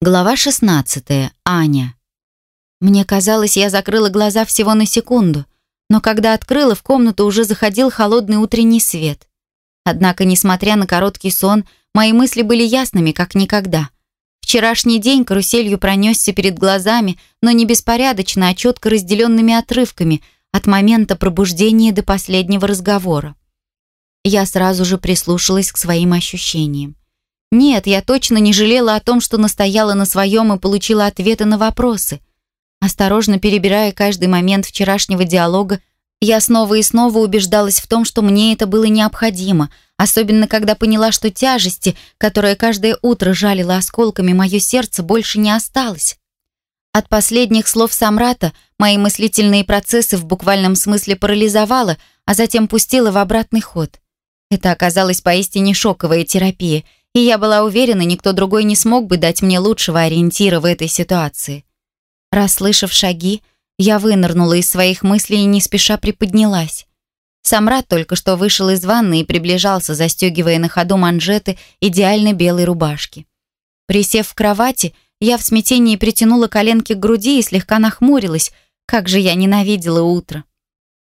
Глава 16. Аня. Мне казалось, я закрыла глаза всего на секунду, но когда открыла, в комнату уже заходил холодный утренний свет. Однако, несмотря на короткий сон, мои мысли были ясными, как никогда. Вчерашний день каруселью пронесся перед глазами, но не беспорядочно, а четко разделенными отрывками от момента пробуждения до последнего разговора. Я сразу же прислушалась к своим ощущениям. Нет, я точно не жалела о том, что настояла на своем и получила ответы на вопросы. Осторожно перебирая каждый момент вчерашнего диалога, я снова и снова убеждалась в том, что мне это было необходимо, особенно когда поняла, что тяжести, которая каждое утро жалила осколками мое сердце, больше не осталось. От последних слов Самрата мои мыслительные процессы в буквальном смысле парализовало, а затем пустила в обратный ход. Это оказалась поистине шоковая терапия — и я была уверена, никто другой не смог бы дать мне лучшего ориентира в этой ситуации. Расслышав шаги, я вынырнула из своих мыслей и не спеша приподнялась. Самрад только что вышел из ванны и приближался, застегивая на ходу манжеты идеально белой рубашки. Присев в кровати, я в смятении притянула коленки к груди и слегка нахмурилась. Как же я ненавидела утро.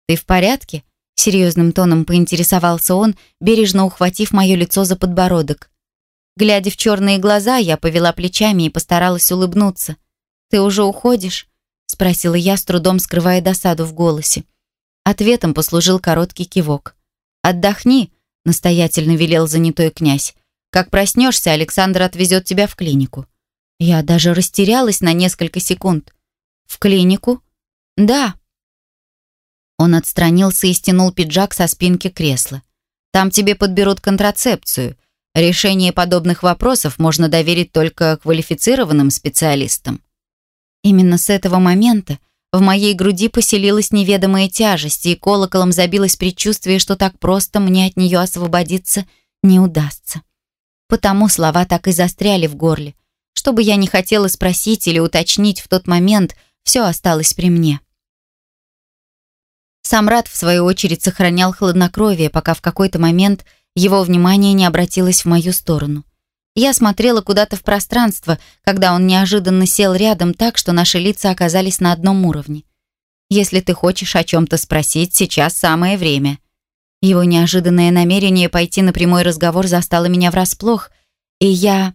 «Ты в порядке?» — серьезным тоном поинтересовался он, бережно ухватив мое лицо за подбородок. Глядя в черные глаза, я повела плечами и постаралась улыбнуться. «Ты уже уходишь?» — спросила я, с трудом скрывая досаду в голосе. Ответом послужил короткий кивок. «Отдохни», — настоятельно велел занятой князь. «Как проснешься, Александр отвезет тебя в клинику». Я даже растерялась на несколько секунд. «В клинику?» «Да». Он отстранился и стянул пиджак со спинки кресла. «Там тебе подберут контрацепцию. Решение подобных вопросов можно доверить только квалифицированным специалистам. Именно с этого момента в моей груди поселилась неведомая тяжесть, и колоколом забилось предчувствие, что так просто мне от нее освободиться не удастся. Потому слова так и застряли в горле. Что бы я ни хотела спросить или уточнить в тот момент, все осталось при мне. Самрад, в свою очередь, сохранял хладнокровие, пока в какой-то момент его внимание не обратилось в мою сторону. Я смотрела куда-то в пространство, когда он неожиданно сел рядом так, что наши лица оказались на одном уровне. «Если ты хочешь о чем-то спросить, сейчас самое время». Его неожиданное намерение пойти на прямой разговор застало меня врасплох, и я...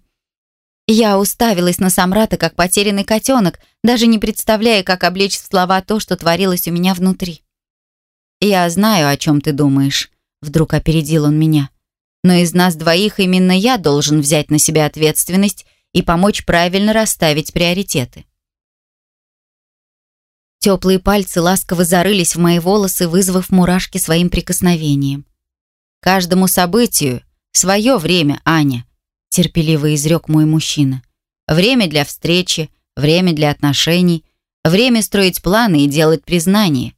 Я уставилась на Самрата, как потерянный котенок, даже не представляя, как облечь в слова то, что творилось у меня внутри. «Я знаю, о чем ты думаешь», Вдруг опередил он меня. Но из нас двоих именно я должен взять на себя ответственность и помочь правильно расставить приоритеты. Теплые пальцы ласково зарылись в мои волосы, вызвав мурашки своим прикосновением. «Каждому событию свое время, Аня», — терпеливо изрек мой мужчина. «Время для встречи, время для отношений, время строить планы и делать признания.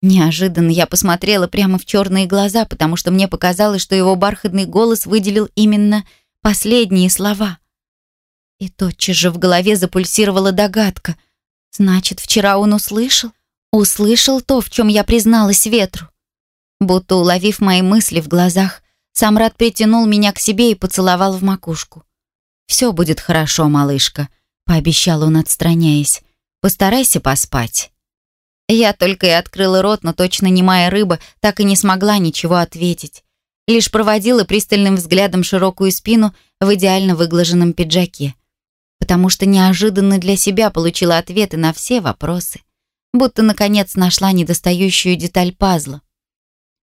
Неожиданно я посмотрела прямо в черные глаза, потому что мне показалось, что его бархатный голос выделил именно последние слова. И тотчас же в голове запульсировала догадка. Значит, вчера он услышал? Услышал то, в чем я призналась ветру. Будто уловив мои мысли в глазах, Самрад притянул меня к себе и поцеловал в макушку. «Все будет хорошо, малышка», — пообещал он, отстраняясь. «Постарайся поспать». Я только и открыла рот, но точно немая рыба так и не смогла ничего ответить. Лишь проводила пристальным взглядом широкую спину в идеально выглаженном пиджаке. Потому что неожиданно для себя получила ответы на все вопросы. Будто, наконец, нашла недостающую деталь пазла.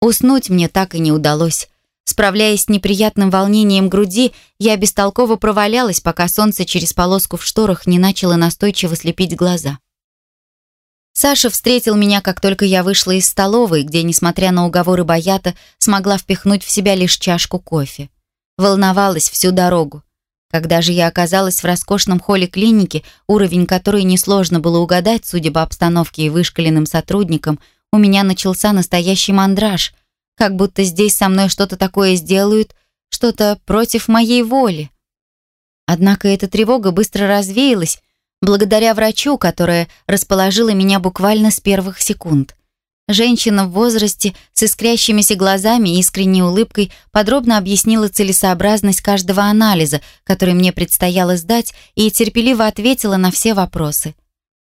Уснуть мне так и не удалось. Справляясь с неприятным волнением груди, я бестолково провалялась, пока солнце через полоску в шторах не начало настойчиво слепить глаза. Саша встретил меня, как только я вышла из столовой, где, несмотря на уговоры Боята, смогла впихнуть в себя лишь чашку кофе. Волновалась всю дорогу. Когда же я оказалась в роскошном холле клиники, уровень которой несложно было угадать, судя по обстановке и вышкаленным сотрудникам, у меня начался настоящий мандраж, как будто здесь со мной что-то такое сделают, что-то против моей воли. Однако эта тревога быстро развеялась, благодаря врачу, которая расположила меня буквально с первых секунд. Женщина в возрасте с искрящимися глазами и искренней улыбкой подробно объяснила целесообразность каждого анализа, который мне предстояло сдать, и терпеливо ответила на все вопросы.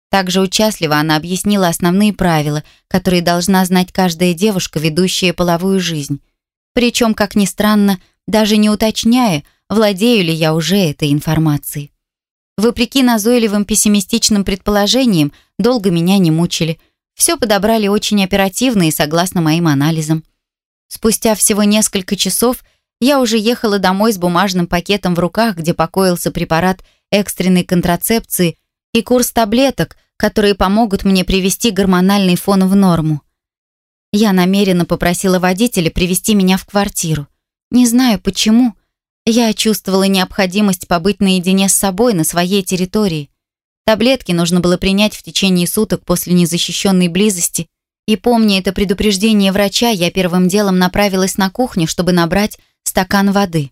Также участливо она объяснила основные правила, которые должна знать каждая девушка, ведущая половую жизнь. Причем, как ни странно, даже не уточняя, владею ли я уже этой информацией. Вопреки назойливым пессимистичным предположениям, долго меня не мучили – все подобрали очень оперативно и согласно моим анализам. Спустя всего несколько часов я уже ехала домой с бумажным пакетом в руках, где покоился препарат экстренной контрацепции и курс таблеток, которые помогут мне привести гормональный фон в норму. Я намеренно попросила водителя привести меня в квартиру. Не знаю почему, я чувствовала необходимость побыть наедине с собой на своей территории. Таблетки нужно было принять в течение суток после незащищенной близости, и помня это предупреждение врача, я первым делом направилась на кухню, чтобы набрать стакан воды.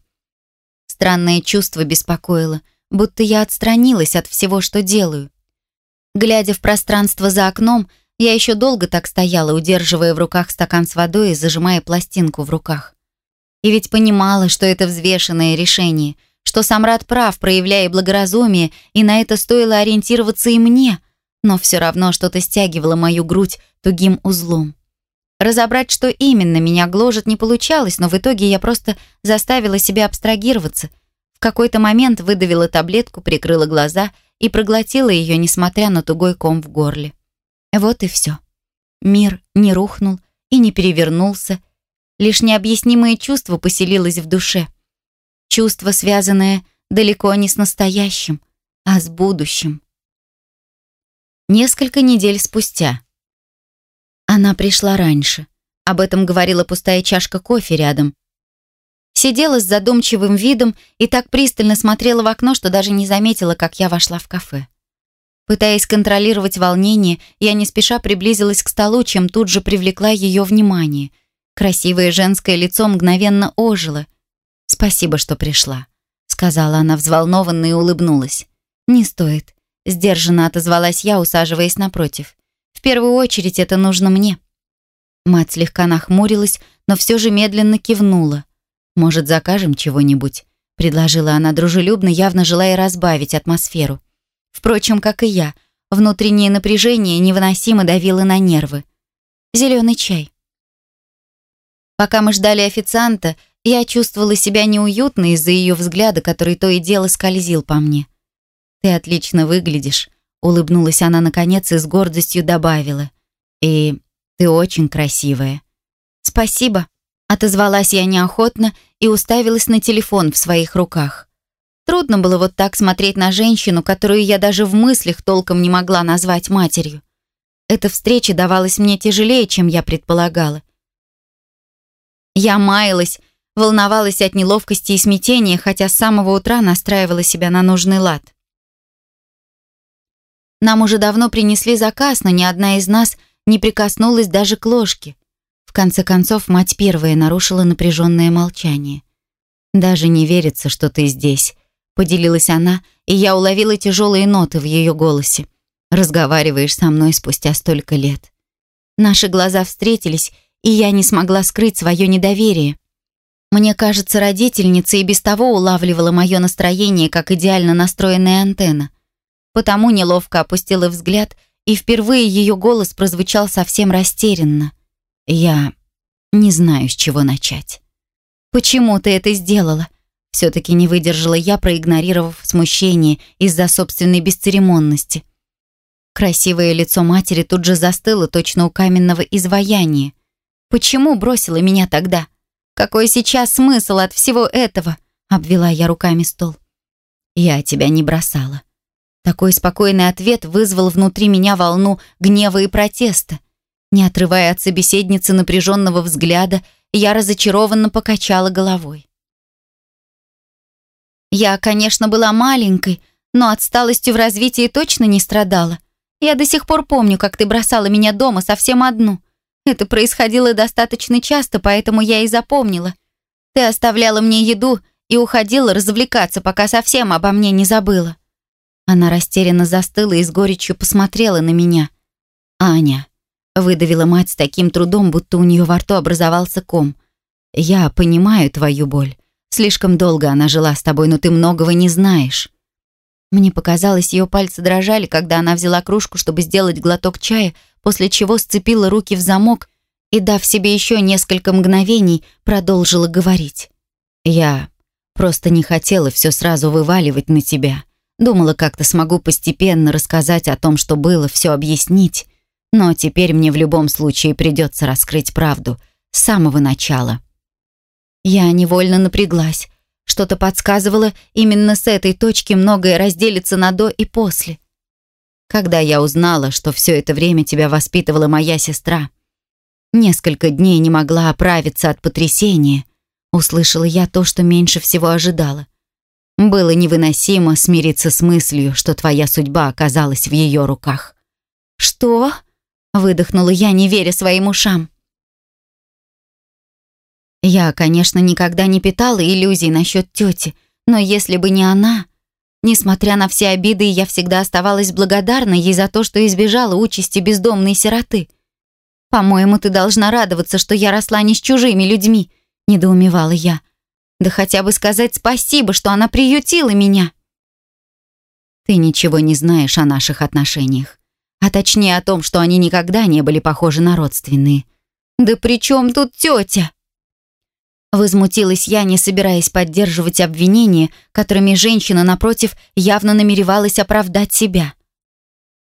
Странное чувство беспокоило, будто я отстранилась от всего, что делаю. Глядя в пространство за окном, я еще долго так стояла, удерживая в руках стакан с водой и зажимая пластинку в руках. И ведь понимала, что это взвешенное решение — что Самрад прав, проявляя благоразумие, и на это стоило ориентироваться и мне, но все равно что-то стягивало мою грудь тугим узлом. Разобрать, что именно меня гложет, не получалось, но в итоге я просто заставила себя абстрагироваться. В какой-то момент выдавила таблетку, прикрыла глаза и проглотила ее, несмотря на тугой ком в горле. Вот и все. Мир не рухнул и не перевернулся. Лишь необъяснимое чувство поселилось в душе — Чувство, связанное далеко не с настоящим, а с будущим. Несколько недель спустя. Она пришла раньше. Об этом говорила пустая чашка кофе рядом. Сидела с задумчивым видом и так пристально смотрела в окно, что даже не заметила, как я вошла в кафе. Пытаясь контролировать волнение, я не спеша приблизилась к столу, чем тут же привлекла ее внимание. Красивое женское лицо мгновенно ожило — «Спасибо, что пришла», — сказала она взволнованно и улыбнулась. «Не стоит», — сдержанно отозвалась я, усаживаясь напротив. «В первую очередь это нужно мне». Мать слегка нахмурилась, но все же медленно кивнула. «Может, закажем чего-нибудь?» — предложила она дружелюбно, явно желая разбавить атмосферу. Впрочем, как и я, внутреннее напряжение невыносимо давило на нервы. «Зеленый чай». Пока мы ждали официанта, я чувствовала себя неуютно из-за ее взгляда, который то и дело скользил по мне. «Ты отлично выглядишь», — улыбнулась она наконец и с гордостью добавила. «И ты очень красивая». «Спасибо», — отозвалась я неохотно и уставилась на телефон в своих руках. Трудно было вот так смотреть на женщину, которую я даже в мыслях толком не могла назвать матерью. Эта встреча давалась мне тяжелее, чем я предполагала. Я маялась, волновалась от неловкости и смятения, хотя с самого утра настраивала себя на нужный лад. Нам уже давно принесли заказ, но ни одна из нас не прикоснулась даже к ложке. В конце концов, мать первая нарушила напряженное молчание. «Даже не верится, что ты здесь», — поделилась она, и я уловила тяжелые ноты в ее голосе. «Разговариваешь со мной спустя столько лет». Наши глаза встретились, и я не смогла скрыть свое недоверие. Мне кажется, родительница и без того улавливала мое настроение как идеально настроенная антенна. Потому неловко опустила взгляд, и впервые ее голос прозвучал совсем растерянно. «Я не знаю, с чего начать». «Почему ты это сделала?» Все-таки не выдержала я, проигнорировав смущение из-за собственной бесцеремонности. Красивое лицо матери тут же застыло точно у каменного изваяния. «Почему бросила меня тогда?» Какой сейчас смысл от всего этого?» — обвела я руками стол. «Я тебя не бросала». Такой спокойный ответ вызвал внутри меня волну гнева и протеста. Не отрывая от собеседницы напряженного взгляда, я разочарованно покачала головой. Я, конечно, была маленькой, но отсталостью в развитии точно не страдала. Я до сих пор помню, как ты бросала меня дома совсем одну. Это происходило достаточно часто, поэтому я и запомнила. Ты оставляла мне еду и уходила развлекаться, пока совсем обо мне не забыла. Она растерянно застыла и с горечью посмотрела на меня. «Аня, Выдавила мать с таким трудом, будто у нее во рту образовался ком. «Я понимаю твою боль. Слишком долго она жила с тобой, но ты многого не знаешь». Мне показалось, ее пальцы дрожали, когда она взяла кружку, чтобы сделать глоток чая, после чего сцепила руки в замок и, дав себе еще несколько мгновений, продолжила говорить. «Я просто не хотела все сразу вываливать на тебя. Думала, как-то смогу постепенно рассказать о том, что было, все объяснить. Но теперь мне в любом случае придется раскрыть правду с самого начала». Я невольно напряглась. Что-то подсказывало, именно с этой точки многое разделится на «до» и «после». Когда я узнала, что все это время тебя воспитывала моя сестра, несколько дней не могла оправиться от потрясения, услышала я то, что меньше всего ожидала. Было невыносимо смириться с мыслью, что твоя судьба оказалась в ее руках. «Что?» — выдохнула я, не веря своим ушам. Я, конечно, никогда не питала иллюзий насчет тети, но если бы не она... Несмотря на все обиды, я всегда оставалась благодарна ей за то, что избежала участи бездомной сироты. «По-моему, ты должна радоваться, что я росла не с чужими людьми», — недоумевала я. «Да хотя бы сказать спасибо, что она приютила меня». «Ты ничего не знаешь о наших отношениях, а точнее о том, что они никогда не были похожи на родственные». «Да при чем тут тетя?» Возмутилась я, не собираясь поддерживать обвинения, которыми женщина, напротив, явно намеревалась оправдать себя.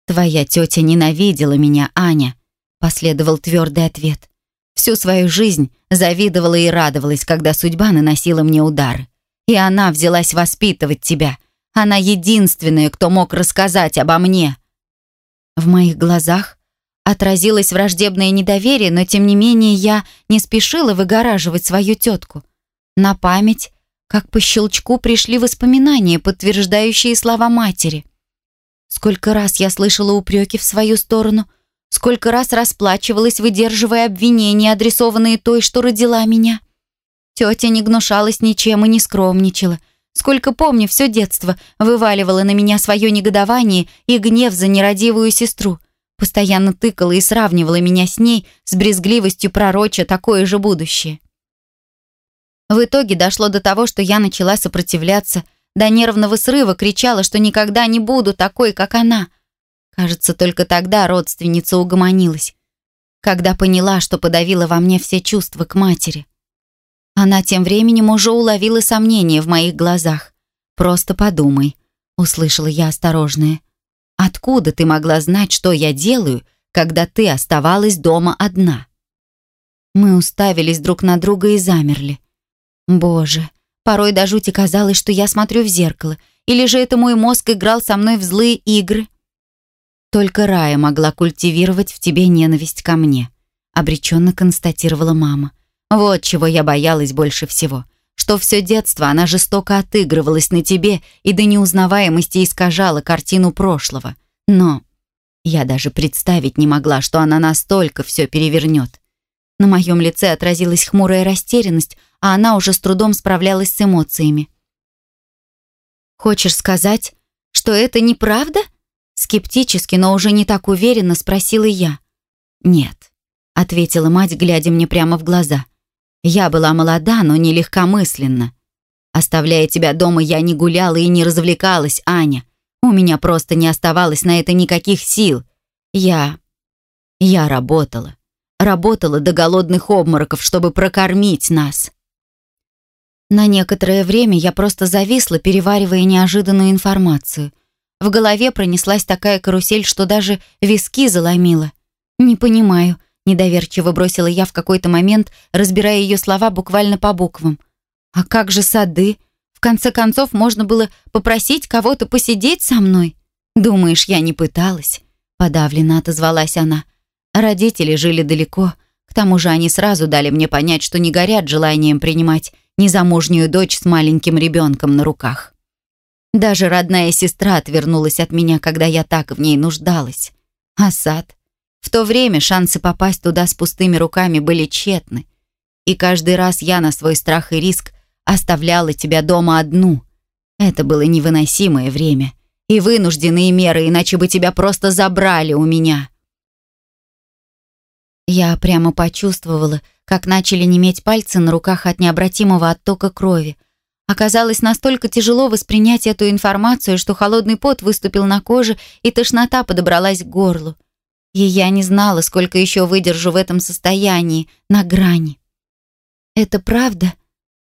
«Твоя тетя ненавидела меня, Аня», — последовал твердый ответ. «Всю свою жизнь завидовала и радовалась, когда судьба наносила мне удары. И она взялась воспитывать тебя. Она единственная, кто мог рассказать обо мне». В моих глазах Отразилось враждебное недоверие, но тем не менее я не спешила выгораживать свою тетку. На память, как по щелчку, пришли воспоминания, подтверждающие слова матери. Сколько раз я слышала упреки в свою сторону, сколько раз расплачивалась, выдерживая обвинения, адресованные той, что родила меня. Тетя не гнушалась ничем и не скромничала. Сколько помню, все детство вываливала на меня свое негодование и гнев за нерадивую сестру — постоянно тыкала и сравнивала меня с ней, с брезгливостью пророча такое же будущее. В итоге дошло до того, что я начала сопротивляться, до нервного срыва кричала, что никогда не буду такой, как она. Кажется, только тогда родственница угомонилась, когда поняла, что подавила во мне все чувства к матери. Она тем временем уже уловила сомнения в моих глазах. «Просто подумай», — услышала я осторожное. Откуда ты могла знать, что я делаю, когда ты оставалась дома одна?» Мы уставились друг на друга и замерли. Боже, порой до жути казалось, что я смотрю в зеркало, или же это мой мозг играл со мной в злые игры. Только Рая могла культивировать в тебе ненависть ко мне, обреченно констатировала мама. Вот чего я боялась больше всего что все детство она жестоко отыгрывалась на тебе и до неузнаваемости искажала картину прошлого. Но я даже представить не могла, что она настолько все перевернет. На моем лице отразилась хмурая растерянность, а она уже с трудом справлялась с эмоциями. «Хочешь сказать, что это неправда?» Скептически, но уже не так уверенно спросила я. «Нет», — ответила мать, глядя мне прямо в глаза. Я была молода, но не легкомысленна. Оставляя тебя дома, я не гуляла и не развлекалась, Аня. У меня просто не оставалось на это никаких сил. Я... я работала. Работала до голодных обмороков, чтобы прокормить нас. На некоторое время я просто зависла, переваривая неожиданную информацию. В голове пронеслась такая карусель, что даже виски заломила. Не понимаю, Недоверчиво бросила я в какой-то момент, разбирая ее слова буквально по буквам. «А как же сады? В конце концов, можно было попросить кого-то посидеть со мной?» «Думаешь, я не пыталась?» Подавленно отозвалась она. Родители жили далеко. К тому же они сразу дали мне понять, что не горят желанием принимать незамужнюю дочь с маленьким ребенком на руках. Даже родная сестра отвернулась от меня, когда я так в ней нуждалась. А сад? В то время шансы попасть туда с пустыми руками были тщетны. И каждый раз я на свой страх и риск оставляла тебя дома одну. Это было невыносимое время. И вынужденные меры, иначе бы тебя просто забрали у меня. Я прямо почувствовала, как начали неметь пальцы на руках от необратимого оттока крови. Оказалось настолько тяжело воспринять эту информацию, что холодный пот выступил на коже и тошнота подобралась к горлу. И я не знала, сколько еще выдержу в этом состоянии, на грани. «Это правда,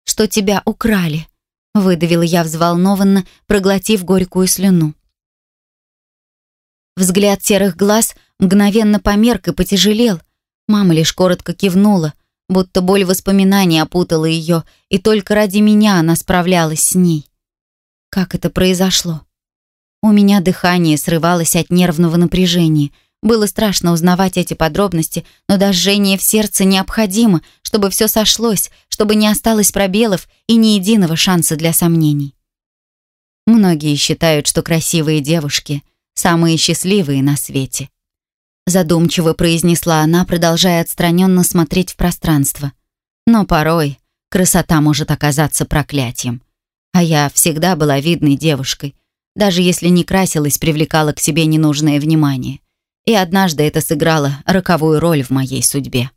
что тебя украли?» — выдавила я взволнованно, проглотив горькую слюну. Взгляд серых глаз мгновенно померк и потяжелел. Мама лишь коротко кивнула, будто боль воспоминаний опутала ее, и только ради меня она справлялась с ней. Как это произошло? У меня дыхание срывалось от нервного напряжения — было страшно узнавать эти подробности, но дожжение в сердце необходимо, чтобы все сошлось, чтобы не осталось пробелов и ни единого шанса для сомнений. Многие считают, что красивые девушки — самые счастливые на свете. Задумчиво произнесла она, продолжая отстраненно смотреть в пространство. Но порой красота может оказаться проклятием. А я всегда была видной девушкой, даже если не красилась, привлекала к себе ненужное внимание и однажды это сыграло роковую роль в моей судьбе.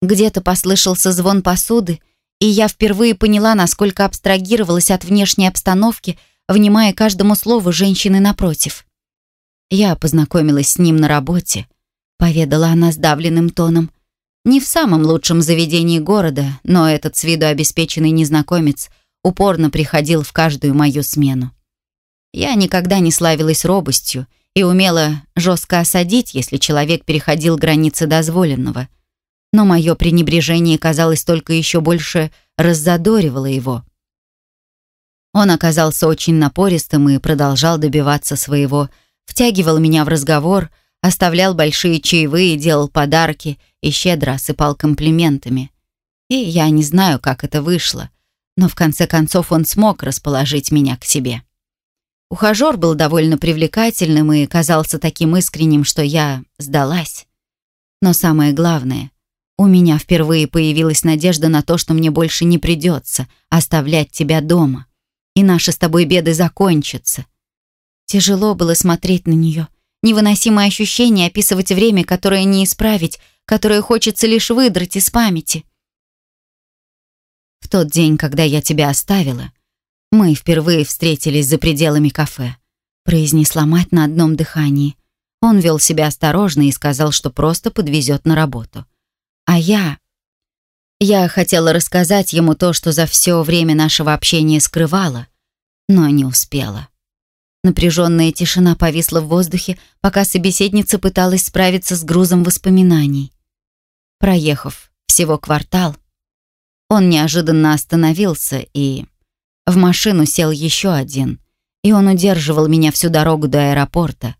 Где-то послышался звон посуды, и я впервые поняла, насколько абстрагировалась от внешней обстановки, внимая каждому слову женщины напротив. Я познакомилась с ним на работе, поведала она сдавленным тоном. Не в самом лучшем заведении города, но этот с виду обеспеченный незнакомец упорно приходил в каждую мою смену. Я никогда не славилась робостью и умела жестко осадить, если человек переходил границы дозволенного. Но мое пренебрежение, казалось, только еще больше раззадоривало его. Он оказался очень напористым и продолжал добиваться своего, втягивал меня в разговор, оставлял большие чаевые, делал подарки и щедро осыпал комплиментами. И я не знаю, как это вышло, но в конце концов он смог расположить меня к себе. Ухажер был довольно привлекательным и казался таким искренним, что я сдалась. Но самое главное, у меня впервые появилась надежда на то, что мне больше не придется оставлять тебя дома, и наши с тобой беды закончатся. Тяжело было смотреть на нее. Невыносимое ощущение описывать время, которое не исправить, которое хочется лишь выдрать из памяти. В тот день, когда я тебя оставила, «Мы впервые встретились за пределами кафе», — произнесла мать на одном дыхании. Он вел себя осторожно и сказал, что просто подвезет на работу. А я... Я хотела рассказать ему то, что за все время нашего общения скрывала, но не успела. Напряженная тишина повисла в воздухе, пока собеседница пыталась справиться с грузом воспоминаний. Проехав всего квартал, он неожиданно остановился и в машину сел еще один, и он удерживал меня всю дорогу до аэропорта.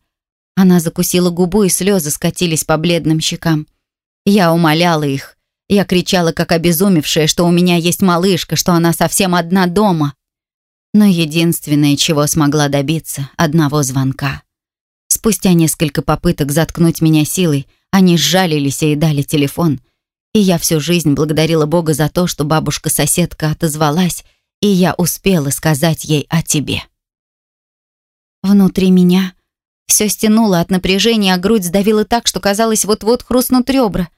Она закусила губу, и слезы скатились по бледным щекам. Я умоляла их. Я кричала, как обезумевшая, что у меня есть малышка, что она совсем одна дома. Но единственное, чего смогла добиться — одного звонка. Спустя несколько попыток заткнуть меня силой, они сжалились и дали телефон. И я всю жизнь благодарила Бога за то, что бабушка-соседка отозвалась и я успела сказать ей о тебе. Внутри меня все стянуло от напряжения, а грудь сдавила так, что казалось, вот-вот хрустнут ребра.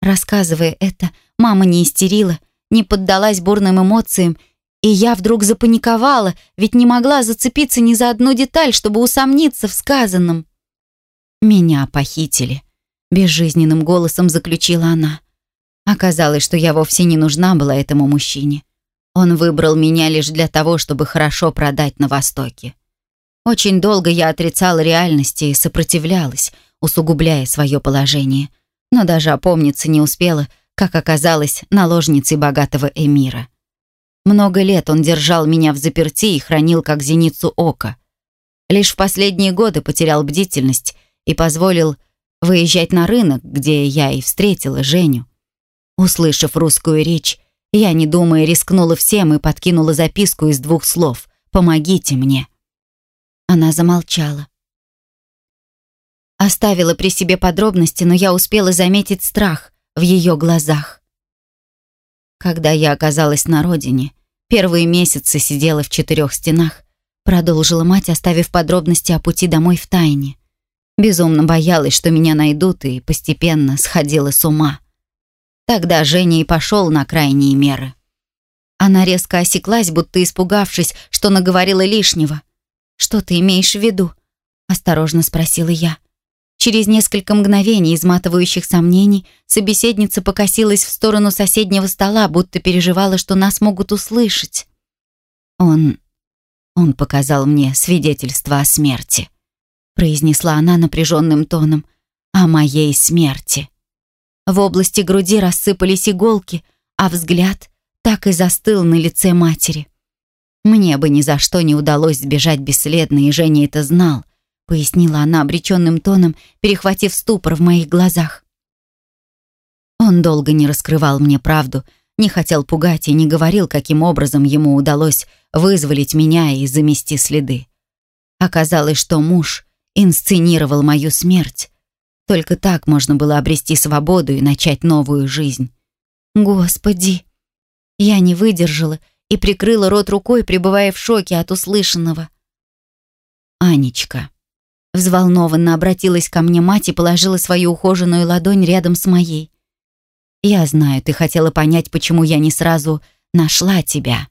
Рассказывая это, мама не истерила, не поддалась бурным эмоциям, и я вдруг запаниковала, ведь не могла зацепиться ни за одну деталь, чтобы усомниться в сказанном. «Меня похитили», — безжизненным голосом заключила она. Оказалось, что я вовсе не нужна была этому мужчине. Он выбрал меня лишь для того, чтобы хорошо продать на Востоке. Очень долго я отрицала реальности и сопротивлялась, усугубляя свое положение. Но даже опомниться не успела, как оказалась наложницей богатого эмира. Много лет он держал меня в заперти и хранил как зеницу ока. Лишь в последние годы потерял бдительность и позволил выезжать на рынок, где я и встретила Женю. Услышав русскую речь, я, не думая, рискнула всем и подкинула записку из двух слов «Помогите мне». Она замолчала. Оставила при себе подробности, но я успела заметить страх в ее глазах. Когда я оказалась на родине, первые месяцы сидела в четырех стенах, продолжила мать, оставив подробности о пути домой в тайне. Безумно боялась, что меня найдут, и постепенно сходила с ума. Тогда Женя и пошел на крайние меры. Она резко осеклась, будто испугавшись, что наговорила лишнего. «Что ты имеешь в виду?» — осторожно спросила я. Через несколько мгновений изматывающих сомнений собеседница покосилась в сторону соседнего стола, будто переживала, что нас могут услышать. «Он... он показал мне свидетельство о смерти», произнесла она напряженным тоном, «о моей смерти». В области груди рассыпались иголки, а взгляд так и застыл на лице матери. Мне бы ни за что не удалось сбежать бесследно, и Женя это знал, пояснила она обреченным тоном, перехватив ступор в моих глазах. Он долго не раскрывал мне правду, не хотел пугать и не говорил, каким образом ему удалось вызволить меня и замести следы. Оказалось, что муж инсценировал мою смерть. Только так можно было обрести свободу и начать новую жизнь. Господи! Я не выдержала и прикрыла рот рукой, пребывая в шоке от услышанного. «Анечка», Взволнованно обратилась ко мне мать и положила свою ухоженную ладонь рядом с моей. «Я знаю, ты хотела понять, почему я не сразу нашла тебя».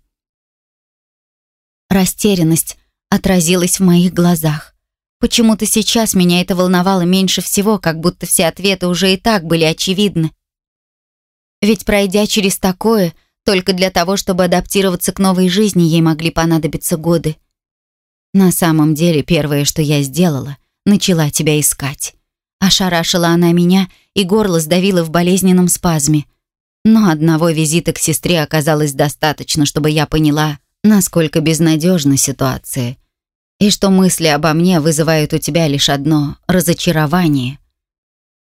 Растерянность отразилась в моих глазах. Почему-то сейчас меня это волновало меньше всего, как будто все ответы уже и так были очевидны. Ведь пройдя через такое, только для того, чтобы адаптироваться к новой жизни, ей могли понадобиться годы. На самом деле, первое, что я сделала, начала тебя искать. Ошарашила она меня, и горло сдавило в болезненном спазме. Но одного визита к сестре оказалось достаточно, чтобы я поняла, насколько безнадежна ситуация, и что мысли обо мне вызывают у тебя лишь одно — разочарование.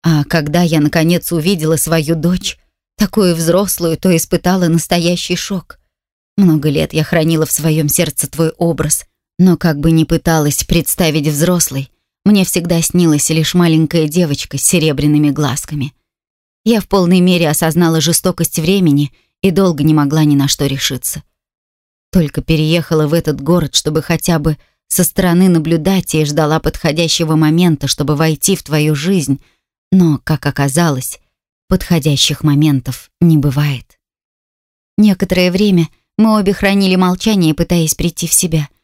А когда я, наконец, увидела свою дочь, такую взрослую, то испытала настоящий шок. Много лет я хранила в своем сердце твой образ — но как бы ни пыталась представить взрослой, мне всегда снилась лишь маленькая девочка с серебряными глазками. Я в полной мере осознала жестокость времени и долго не могла ни на что решиться. Только переехала в этот город, чтобы хотя бы со стороны наблюдать и ждала подходящего момента, чтобы войти в твою жизнь, но, как оказалось, подходящих моментов не бывает. Некоторое время мы обе хранили молчание, пытаясь прийти в себя —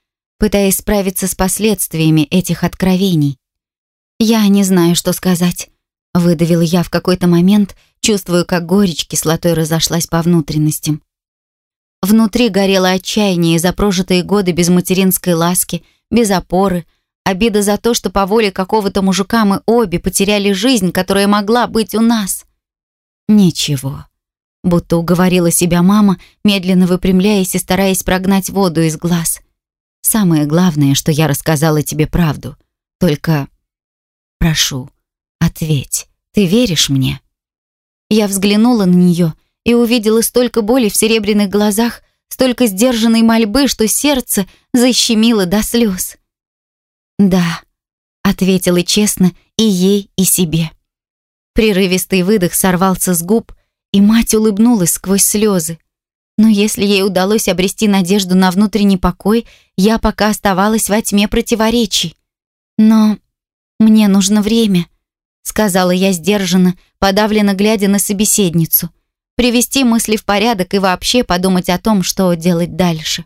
пытаясь справиться с последствиями этих откровений. «Я не знаю, что сказать», — выдавила я в какой-то момент, чувствую, как горечь кислотой разошлась по внутренностям. Внутри горело отчаяние за прожитые годы без материнской ласки, без опоры, обида за то, что по воле какого-то мужика мы обе потеряли жизнь, которая могла быть у нас. Ничего. Будто уговорила себя мама, медленно выпрямляясь и стараясь прогнать воду из глаз. Самое главное, что я рассказала тебе правду. Только прошу, ответь. Ты веришь мне? Я взглянула на нее и увидела столько боли в серебряных глазах, столько сдержанной мольбы, что сердце защемило до слез. «Да», — ответила честно и ей, и себе. Прерывистый выдох сорвался с губ, и мать улыбнулась сквозь слезы. Но если ей удалось обрести надежду на внутренний покой, я пока оставалась во тьме противоречий. Но мне нужно время, сказала я сдержанно, подавленно глядя на собеседницу. Привести мысли в порядок и вообще подумать о том, что делать дальше.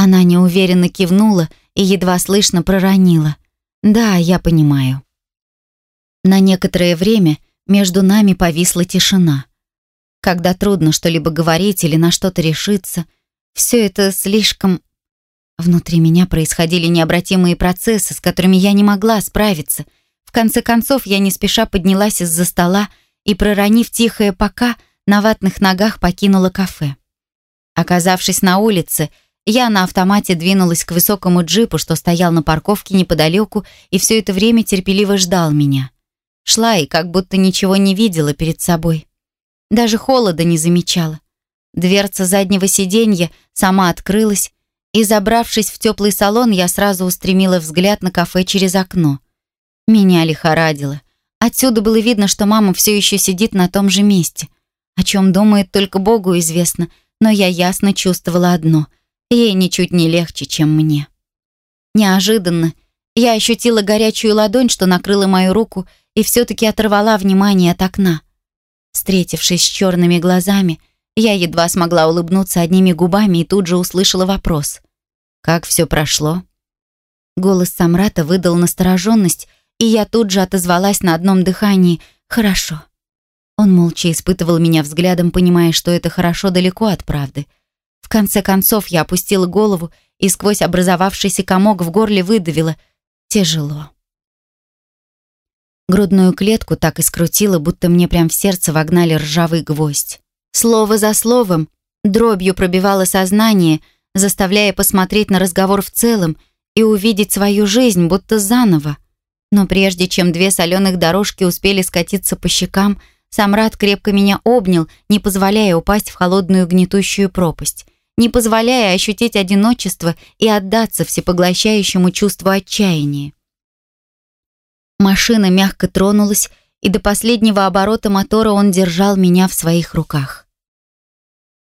Она неуверенно кивнула и едва слышно проронила. «Да, я понимаю». На некоторое время между нами повисла тишина когда трудно что-либо говорить или на что-то решиться. Все это слишком... Внутри меня происходили необратимые процессы, с которыми я не могла справиться. В конце концов, я не спеша поднялась из-за стола и, проронив тихое «пока», на ватных ногах покинула кафе. Оказавшись на улице, я на автомате двинулась к высокому джипу, что стоял на парковке неподалеку и все это время терпеливо ждал меня. Шла и как будто ничего не видела перед собой. Даже холода не замечала. Дверца заднего сиденья сама открылась, и, забравшись в теплый салон, я сразу устремила взгляд на кафе через окно. Меня лихорадило. Отсюда было видно, что мама все еще сидит на том же месте. О чем думает только Богу известно, но я ясно чувствовала одно — ей ничуть не легче, чем мне. Неожиданно Я ощутила горячую ладонь, что накрыла мою руку, и все-таки оторвала внимание от окна. Встретившись с черными глазами, я едва смогла улыбнуться одними губами и тут же услышала вопрос. «Как все прошло?» Голос Самрата выдал настороженность, и я тут же отозвалась на одном дыхании «Хорошо». Он молча испытывал меня взглядом, понимая, что это хорошо далеко от правды. В конце концов я опустила голову и сквозь образовавшийся комок в горле выдавила «Тяжело». Грудную клетку так и скрутило, будто мне прям в сердце вогнали ржавый гвоздь. Слово за словом дробью пробивало сознание, заставляя посмотреть на разговор в целом и увидеть свою жизнь будто заново. Но прежде чем две соленых дорожки успели скатиться по щекам, Самрад крепко меня обнял, не позволяя упасть в холодную гнетущую пропасть, не позволяя ощутить одиночество и отдаться всепоглощающему чувству отчаяния. Машина мягко тронулась, и до последнего оборота мотора он держал меня в своих руках.